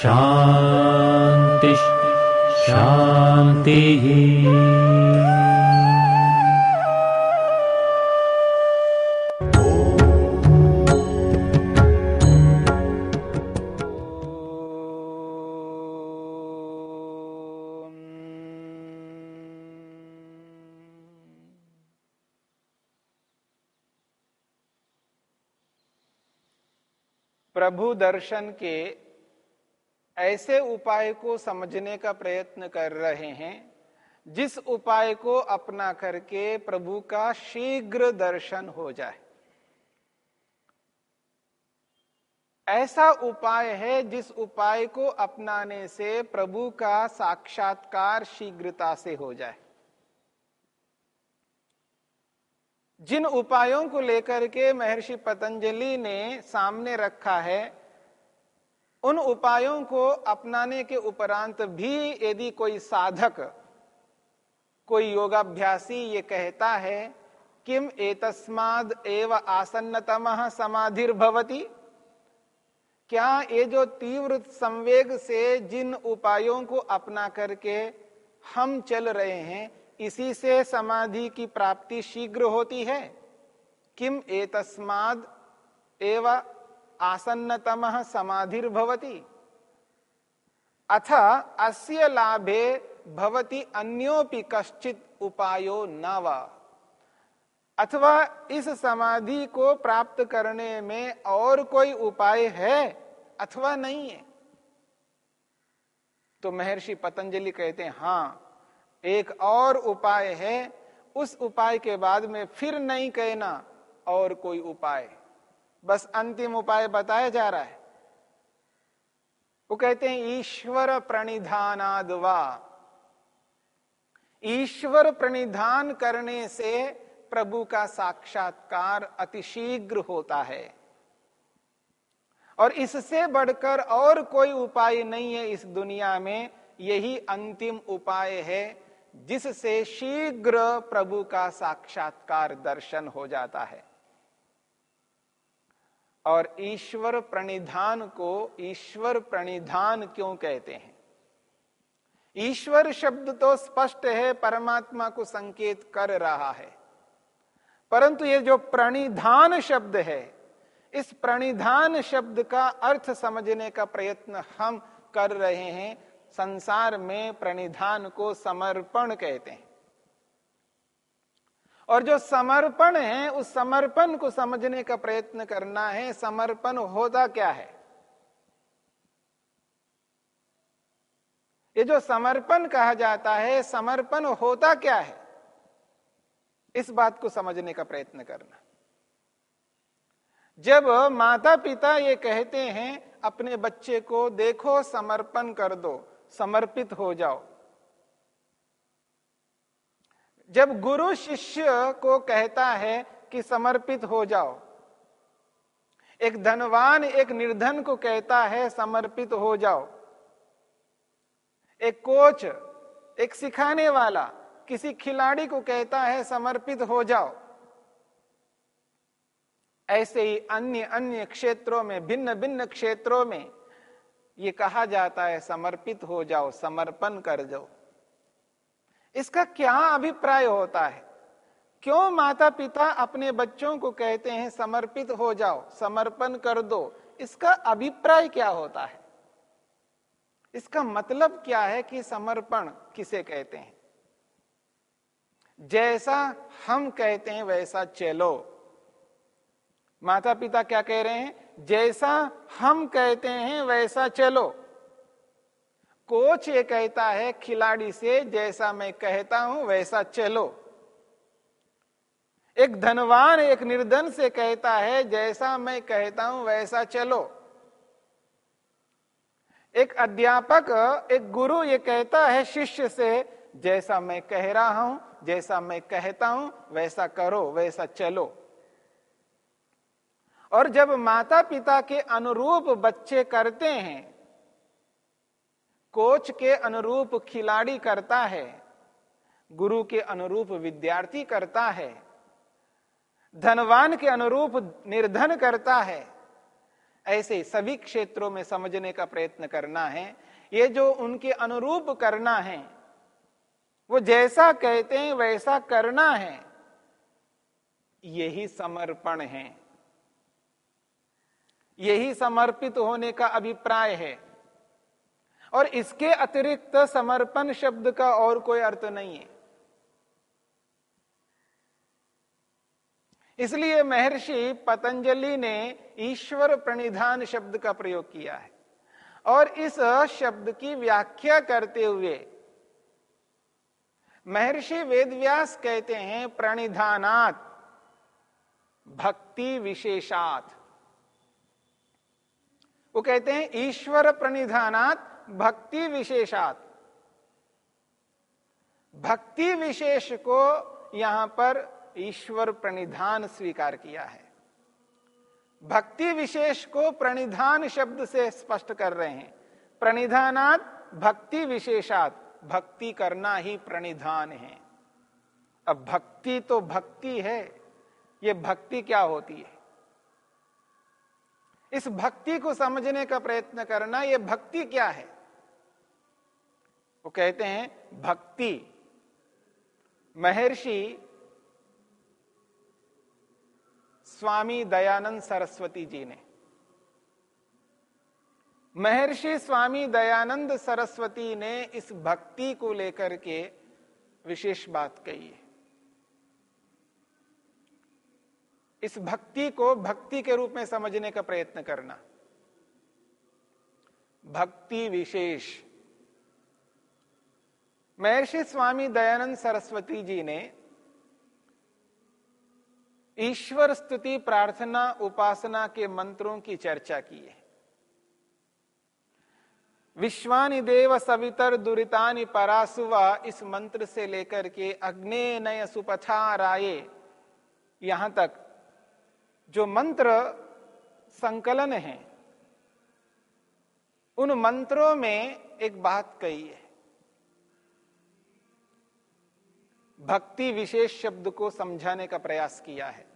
शान्तिः शान्तिः प्रभु दर्शन के ऐसे उपाय को समझने का प्रयत्न कर रहे हैं। जिस उपाय को अपना करके प्रभु का शीघ्र दर्शन हो जाए। ऐसा उपाय है जिस उपाय को अपनाने से प्रभु का साक्षात्कार शीघ्रता से हो जाए। जिन उपायों को लेकर के महर्षि पतंजलि ने सामने रखा है उन उपायों को अपनाने के उपरांत भी यदि कोई साधक, कोई योगाभ्यासी ये कहता है, किम एतस्माद एव आसन्नतम समाधिर भवती क्या ये जो तीव्र संवेग से जिन उपायों को अपना करके हम चल रहे हैं, इसी से समाधि की प्राप्ति शीघ्र होती है? किम एतस्माद एव आसन्नतम भवती अथ अस्य लाभे भवती अन्योपि कश्चित उपायो न अथवा इस समाधि को प्राप्त करने में और कोई उपाय है अथवा नहीं है? तो महर्षि पतंजलि कहते हैं, हाँ, एक और उपाय है, उस उपाय के बाद में फिर नहीं कहना और कोई उपाय। बस अंतिम उपाय बताया जा रहा है। वो कहते हैं, ईश्वर प्रणिधानाद वा ईश्वर प्रणिधान करने से प्रभु का साक्षात्कार अतिशीघ्र होता है। और इससे बढ़कर और कोई उपाय नहीं है इस दुनिया में। यही अंतिम उपाय है, जिससे शीघ्र प्रभु का साक्षात्कार दर्शन हो जाता है। और ईश्वर प्रणिधान को ईश्वर प्रणिधान क्यों कहते हैं? ईश्वर शब्द तो स्पष्ट है, परमात्मा को संकेत कर रहा है। परंतु ये जो प्रणिधान शब्द है, इस प्रणिधान शब्द का अर्थ समझने का प्रयत्न हम कर रहे हैं, संसार में प्रणिधान को समर्पण कहते हैं। और जो समर्पण है, उस समर्पण को समझने का प्रयत्न करना है। समर्पण होता क्या है? ये जो समर्पण कहा जाता है, समर्पण होता क्या है? इस बात को समझने का प्रयत्न करना। जब माता पिता ये कहते हैं, अपने बच्चे को, देखो, समर्पण कर दो, समर्पित हो जाओ। जब गुरु शिष्य को कहता है कि समर्पित हो जाओ, एक धनवान एक निर्धन को कहता है समर्पित हो जाओ, एक कोच, एक सिखाने वाला किसी खिलाड़ी को कहता है समर्पित हो जाओ, ऐसे ही अन्य अन्य क्षेत्रों में, भिन्न भिन्न क्षेत्रों में ये कहा जाता है समर्पित हो जाओ, समर्पण कर जाओ इसका क्या अभिप्राय होता है? क्यों माता पिता अपने बच्चों को कहते हैं, समर्पित हो जाओ, समर्पण कर दो इसका अभिप्राय क्या होता है? इसका मतलब क्या है कि समर्पण किसे कहते हैं? जैसा हम कहते हैं, वैसा चलो। माता पिता क्या कह रहे हैं? जैसा हम कहते हैं, वैसा चलो। कोच ये कहता है, खिलाड़ी से जैसा मैं कहता हूँ, वैसा चलो। एक धनवान, एक निर्धन से कहता है, जैसा मैं कहता हूँ, वैसा चलो। एक अध्यापक, एक गुरु ये कहता है, शिष्य से जैसा मैं कह रहा हूँ, जैसा मैं कहता हूँ, वैसा करो, वैसा चलो। और जब माता पिता के अनुरूप बच्चे करते हैं कोच के अनुरूप खिलाड़ी करता है, गुरु के अनुरूप विद्यार्थी करता है, धनवान के अनुरूप निर्धन करता है, ऐसे सभी क्षेत्रों में समझने का प्रयत्न करना है। ये जो उनके अनुरूप करना है, वो जैसा कहते हैं, वैसा करना है। यही समर्पण है। यही समर्पित होने का अभिप्राय है। और इसके अतिरिक्त समर्पण शब्द का और कोई अर्थ नहीं है। इसलिए महर्षि पतंजलि ने ईश्वर प्रणिधान शब्द का प्रयोग किया है। और इस शब्द की व्याख्या करते हुए महर्षि वेदव्यास कहते हैं, प्रणिधानात भक्ति विशेषात। वो कहते हैं, ईश्वर प्रणिधानात भक्ति विशेषात। भक्ति विशेष को यहाँ पर ईश्वर प्रणिधान स्वीकार किया है। भक्ति विशेष को प्रणिधान शब्द से स्पष्ट कर रहे हैं। प्रणिधानात, भक्ति विशेषात, भक्ति करना ही प्रणिधान है। अब भक्ति तो भक्ति है, ये भक्ति क्या होती है? इस भक्ति को समझने का प्रयत्न करना यह भक्ति क्या है? वो कहते हैं भक्ति। महर्षि स्वामी दयानंद सरस्वती जी ने। महर्षि स्वामी दयानंद सरस्वती ने इस भक्ति को लेकर के विशेष बात कही है। इस भक्ति को भक्ति के रूप में समझने का प्रयत्न करना। भक्ति विशेष। महर्षि स्वामी दयानंद सरस्वती जी ने ईश्वर स्तुति प्रार्थना उपासना के मंत्रों की चर्चा की है। विश्वानि देव सवितर दुरितानि परासुवा इस मंत्र से लेकर के अग्ने नय सुपथा राये यहाँ तक जो मंत्र संकलन है, उन मंत्रों में एक बात कही है। भक्ति विशेष शब्द को समझाने का प्रयास किया है।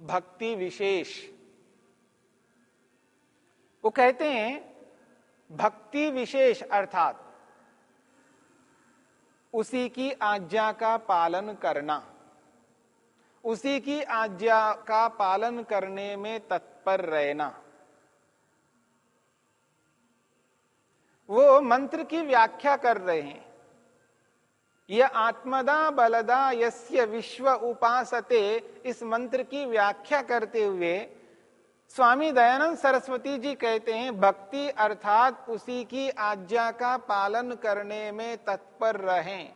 भक्ति विशेष। वो कहते हैं, भक्ति विशेष अर्थात उसी की आज्ञा का पालन करना। उसी की आज्ञा का पालन करने में तत्पर रहना। वो मंत्र की व्याख्या कर रहे हैं। यह आत्मदा बलदा यस्य विश्व उपासते, इस मंत्र की व्याख्या करते हुए स्वामी दयानंद सरस्वती जी कहते हैं, भक्ति अर्थात उसी की आज्ञा का पालन करने में तत्पर रहें।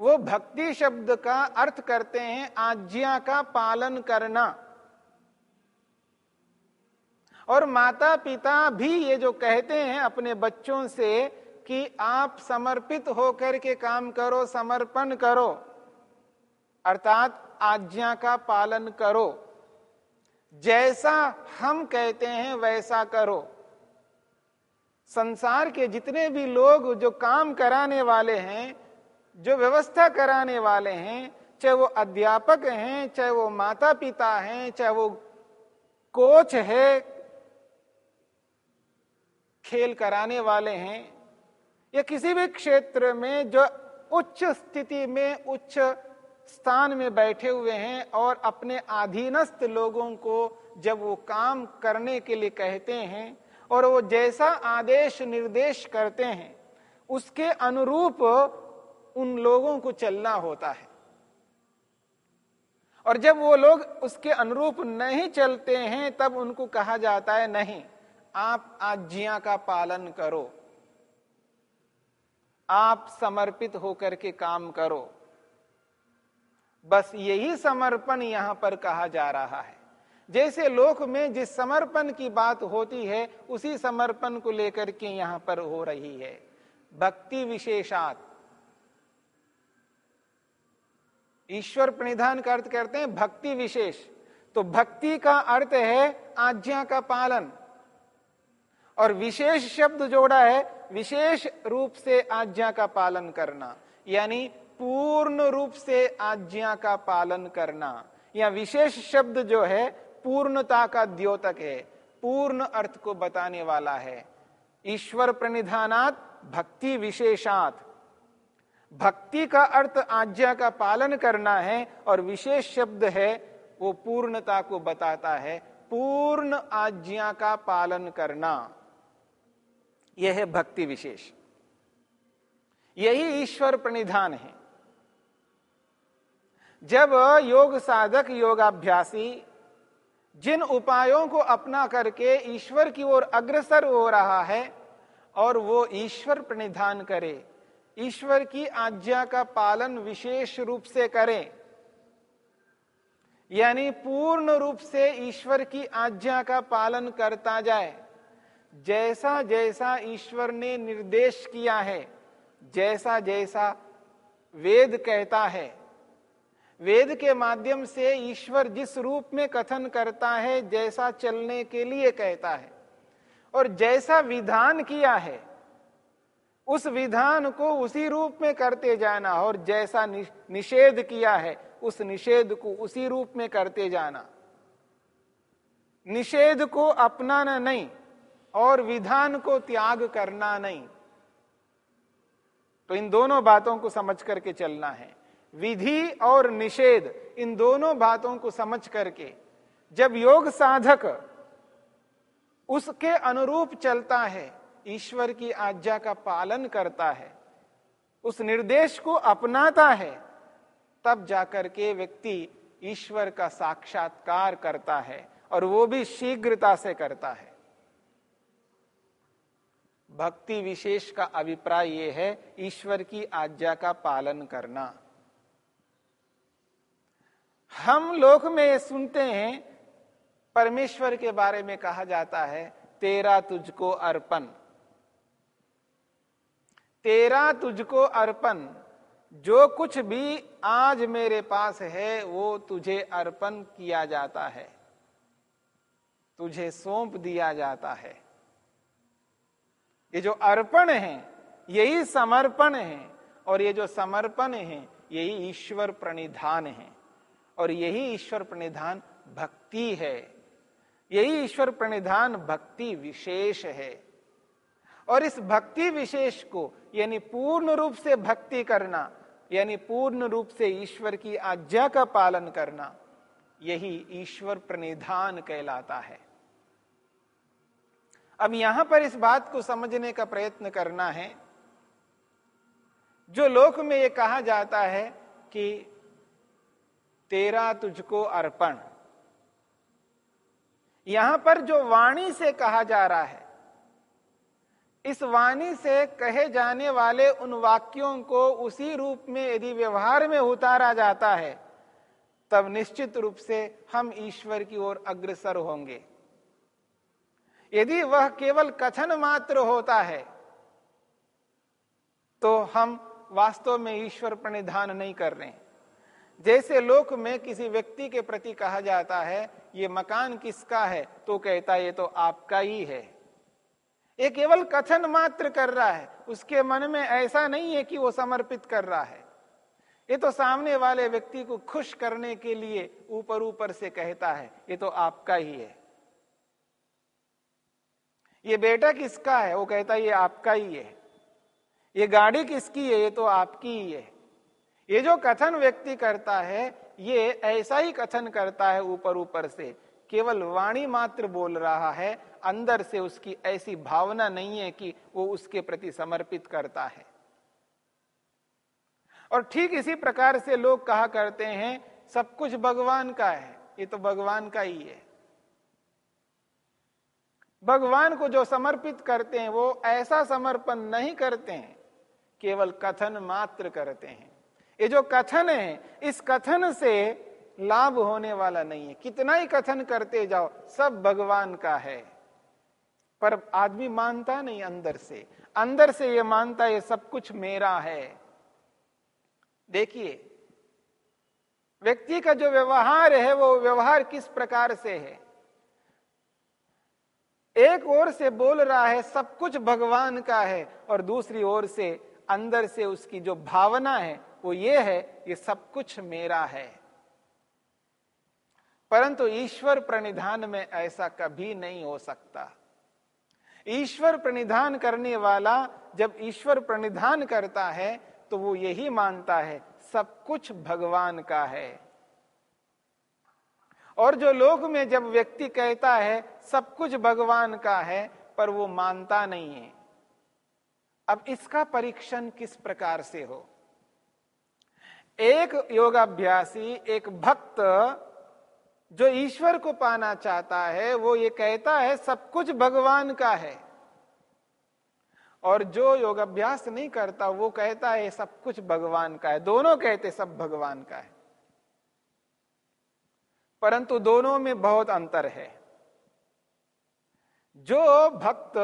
वो भक्ति शब्द का अर्थ करते हैं, आज्ञा का पालन करना। और माता पिता भी ये जो कहते हैं अपने बच्चों से कि आप समर्पित होकर के काम करो, समर्पण करो। अर्थात आज्ञा का पालन करो। जैसा हम कहते हैं, वैसा करो। संसार के जितने भी लोग जो काम कराने वाले हैं, जो व्यवस्था कराने वाले हैं, चाहे वो अध्यापक हैं, चाहे वो माता पिता हैं, चाहे वो कोच है खेल कराने वाले हैं या किसी भी क्षेत्र में जो उच्च स्थिति में, उच्च स्थान में बैठे हुए हैं और अपने अधीनस्थ लोगों को जब वो काम करने के लिए कहते हैं और वो जैसा आदेश निर्देश करते हैं, उसके अनुरूप उन लोगों को चलना होता है। और जब वो लोग उसके अनुरूप नहीं चलते हैं, तब उनको कहा जाता है नहीं। आप आज्ञा का पालन करो। आप समर्पित होकर के काम करो। बस यही समर्पण यहाँ पर कहा जा रहा है। जैसे लोक में जिस समर्पण की बात होती है, उसी समर्पण को लेकर के यहाँ पर हो रही है। भक्ति विशेषात। ईश्वर प्रणिधान का अर्थ करते हैं भक्ति विशेष। तो भक्ति का अर्थ है आज्ञा का पालन। और विशेष शब्द जोड़ा है, विशेष रूप से आज्ञा का पालन करना, यानी पूर्ण रूप से आज्ञा का पालन करना। या विशेष शब्द जो है, पूर्णता का द्योतक है, पूर्ण अर्थ को बताने वाला है। ईश्वर प्रणिधानात, भक्ति विशेषात। भक्ति का अर्थ आज्ञा का पालन करना है, और विशेष शब्द है, वो पूर्णता को बताता है, पूर्ण आज्ञा का पालन करना। यह है भक्ति विशेष। यही ईश्वर प्रणिधान है। जब योग साधक योगाभ्यासी जिन उपायों को अपना करके ईश्वर की ओर अग्रसर हो रहा है और वो ईश्वर प्रणिधान करे, ईश्वर की आज्ञा का पालन विशेष रूप से करें, यानी पूर्ण रूप से ईश्वर की आज्ञा का पालन करता जाए जैसा जैसा ईश्वर ने निर्देश किया है, जैसा जैसा वेद कहता है। वेद के माध्यम से ईश्वर जिस रूप में कथन करता है, जैसा चलने के लिए कहता है। और जैसा विधान किया है, उस विधान को उसी रूप में करते जाना और जैसा निषेध किया है, उस निषेध को उसी रूप में करते जाना। निषेध को अपनाना नहीं और विधान को त्याग करना नहीं। तो इन दोनों बातों को समझ करके चलना है। विधि और निषेध, इन दोनों बातों को समझ करके जब योग साधक उसके अनुरूप चलता है, ईश्वर की आज्ञा का पालन करता है, उस निर्देश को अपनाता है, तब जाकर के व्यक्ति ईश्वर का साक्षात्कार करता है और वो भी शीघ्रता से करता है। भक्ति विशेष का अभिप्राय यह है, ईश्वर की आज्ञा का पालन करना। हम लोक में सुनते हैं, परमेश्वर के बारे में कहा जाता है, तेरा तुझको अर्पण। तेरा तुझको अर्पण, जो कुछ भी आज मेरे पास है, वो तुझे अर्पण किया जाता है। तुझे सौंप दिया जाता है। ये जो अर्पण है, यही समर्पण है, और ये जो समर्पण है, यही ईश्वर प्रणिधान है, और यही ईश्वर प्रणिधान भक्ति है। यही ईश्वर प्रणिधान भक्ति विशेष है। और इस भक्ति विशेष को, यानी पूर्ण रूप से भक्ति करना, यानी पूर्ण रूप से ईश्वर की आज्ञा का पालन करना, यही ईश्वर प्रणिधान कहलाता है। अब यहाँ पर इस बात को समझने का प्रयत्न करना है। जो लोक में यह कहा जाता है कि तेरा तुझको अर्पण। यहाँ पर जो वाणी से कहा जा रहा है, इस वाणी से कहे जाने वाले उन वाक्यों को उसी रूप में यदि व्यवहार में उतारा जाता है, तब निश्चित रूप से हम ईश्वर की ओर अग्रसर होंगे। यदि वह केवल कथन मात्र होता है तो हम वास्तव में ईश्वर प्रणिधान नहीं कर रहे जैसे लोक में किसी व्यक्ति के प्रति कहा जाता है, ये मकान किसका है? तो कहता ये तो आपका ही है। ये केवल कथन मात्र कर रहा है। उसके मन में ऐसा नहीं है कि वो समर्पित कर रहा है। ये तो सामने वाले व्यक्ति को खुश करने के लिए ऊपर ऊपर से कहता है, ये तो आपका ही है। ये बेटा किसका है? वो कहता है, ये आपका ही है। ये गाड़ी किसकी है? ये तो आपकी ही है। ये जो कथन व्यक्ति करता है, ये ऐसा ही कथन करता है ऊपर ऊपर से। केवल वाणी मात्र बोल रहा है, अंदर से उसकी ऐसी भावना नहीं है कि वो उसके प्रति समर्पित करता है। और ठीक इसी प्रकार से लोग कहा करते हैं, सब कुछ भगवान का है, ये तो भगवान का ही है। भगवान को जो समर्पित करते हैं, वो ऐसा समर्पण नहीं करते हैं, केवल कथन मात्र करते हैं। ये जो कथन है, इस कथन से लाभ होने वाला नहीं है। कितना ही कथन करते जाओ, सब भगवान का है। पर आदमी मानता नहीं अंदर से। अंदर से ये मानता है सब कुछ मेरा है। देखिए, व्यक्ति का जो व्यवहार है, वो व्यवहार किस प्रकार से है? एक ओर से बोल रहा है, सब कुछ भगवान का है, और दूसरी ओर से अंदर से उसकी जो भावना है, वो ये है, ये सब कुछ मेरा है। परंतु ईश्वर प्रणिधान में ऐसा कभी नहीं हो सकता। ईश्वर प्रणिधान करने वाला जब ईश्वर प्रणिधान करता है तो वो यही मानता है, सब कुछ भगवान का है। और जो लोक में जब व्यक्ति कहता है, सब कुछ भगवान का है, पर वो मानता नहीं है। अब इसका परीक्षण किस प्रकार से हो? एक योगाभ्यासी, एक भक्त जो ईश्वर को पाना चाहता है, वो ये कहता है, सब कुछ भगवान का है। और जो योगाभ्यास नहीं करता, वो कहता है, सब कुछ भगवान का है। दोनों कहते सब भगवान का है। परंतु दोनों में बहुत अंतर है। जो भक्त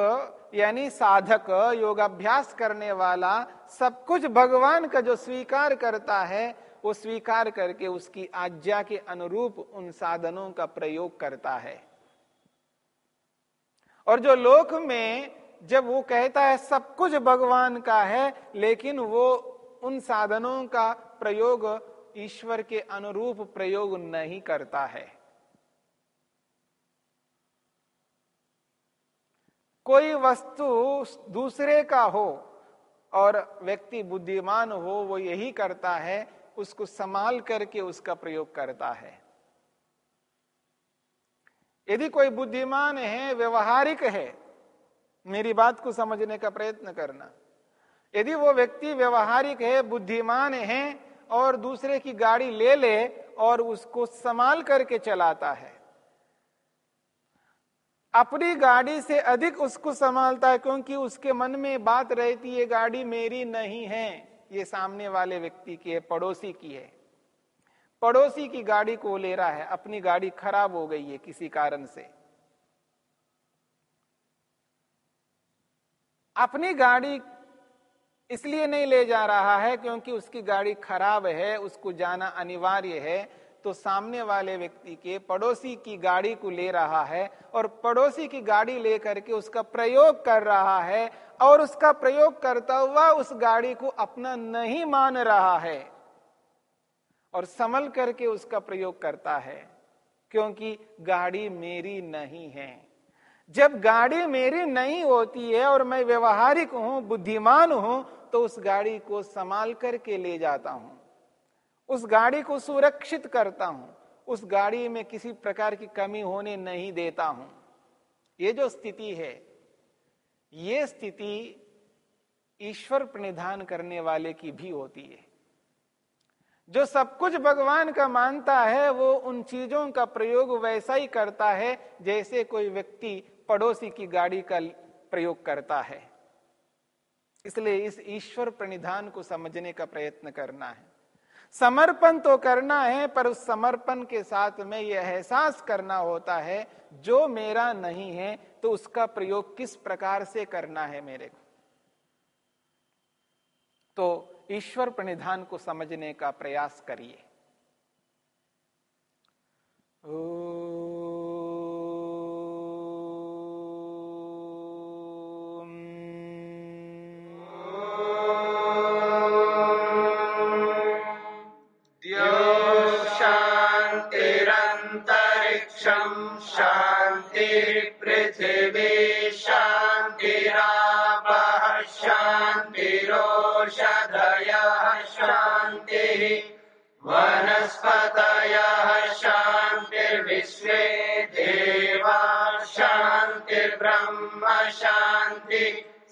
यानी साधक योगाभ्यास करने वाला सब कुछ भगवान का जो स्वीकार करता है, वो स्वीकार करके उसकी आज्ञा के अनुरूप उन साधनों का प्रयोग करता है। और जो लोक में जब वो कहता है सब कुछ भगवान का है, लेकिन वो उन साधनों का प्रयोग ईश्वर के अनुरूप प्रयोग नहीं करता है। कोई वस्तु दूसरे का हो और व्यक्ति बुद्धिमान हो, वो यही करता है, उसको संभाल करके उसका प्रयोग करता है। यदि कोई बुद्धिमान है, व्यवहारिक है, मेरी बात को समझने का प्रयत्न करना। यदि वो व्यक्ति व्यवहारिक है, बुद्धिमान है और दूसरे की गाड़ी ले ले और उसको संभाल करके चलाता है। अपनी गाड़ी से अधिक उसको संभालता है क्योंकि उसके मन में बात रहती है, गाड़ी मेरी नहीं है। ये सामने वाले व्यक्ति की है, पड़ोसी की है। पड़ोसी की गाड़ी को ले रहा है। अपनी गाड़ी खराब हो गई है किसी कारण से। अपनी गाड़ी इसलिए नहीं ले जा रहा है क्योंकि उसकी गाड़ी खराब है, उसको जाना अनिवार्य है। तो सामने वाले व्यक्ति के पड़ोसी की गाड़ी को ले रहा है और पड़ोसी की गाड़ी लेकर के उसका प्रयोग कर रहा है और उसका प्रयोग करता हुआ उस गाड़ी को अपना नहीं मान रहा है और संभल करके उसका प्रयोग करता है, क्योंकि गाड़ी मेरी नहीं है। जब गाड़ी मेरी नहीं होती है और मैं व्यवहारिक हूँ, बुद्धिमान हूँ तो उस गाड़ी को संभाल करके ले जाता हूँ। उस गाड़ी को सुरक्षित करता हूँ। उस गाड़ी में किसी प्रकार की कमी होने नहीं देता हूँ। ये जो स्थिति है, ये स्थिति ईश्वर प्रणिधान करने वाले की भी होती है। जो सब कुछ भगवान का मानता है, वो उन चीज़ों का प्रयोग वैसा ही करता है, जैसे कोई व्यक्ति पड़ोसी की गाड़ी का प्रयोग करता है। इसलिए इस ईश्वर प्रणिधान को समझने का प्रयत्न करना है। समर्पण तो करना है, पर उस समर्पण के साथ में यह एहसास करना होता है, जो मेरा नहीं है तो उसका प्रयोग किस प्रकार से करना है मेरे को? तो ईश्वर प्रणिधान को समझने का प्रयास करिए। ओ